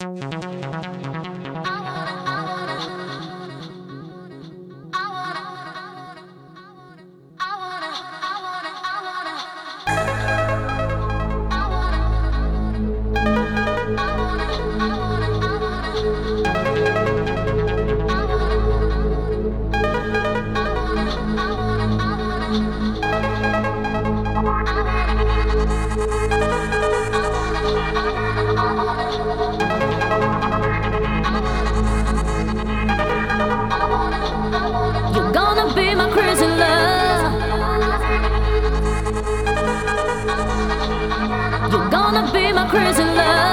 I wanna, I wanna, I wanna. wanna be my crazy love.